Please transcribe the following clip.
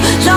我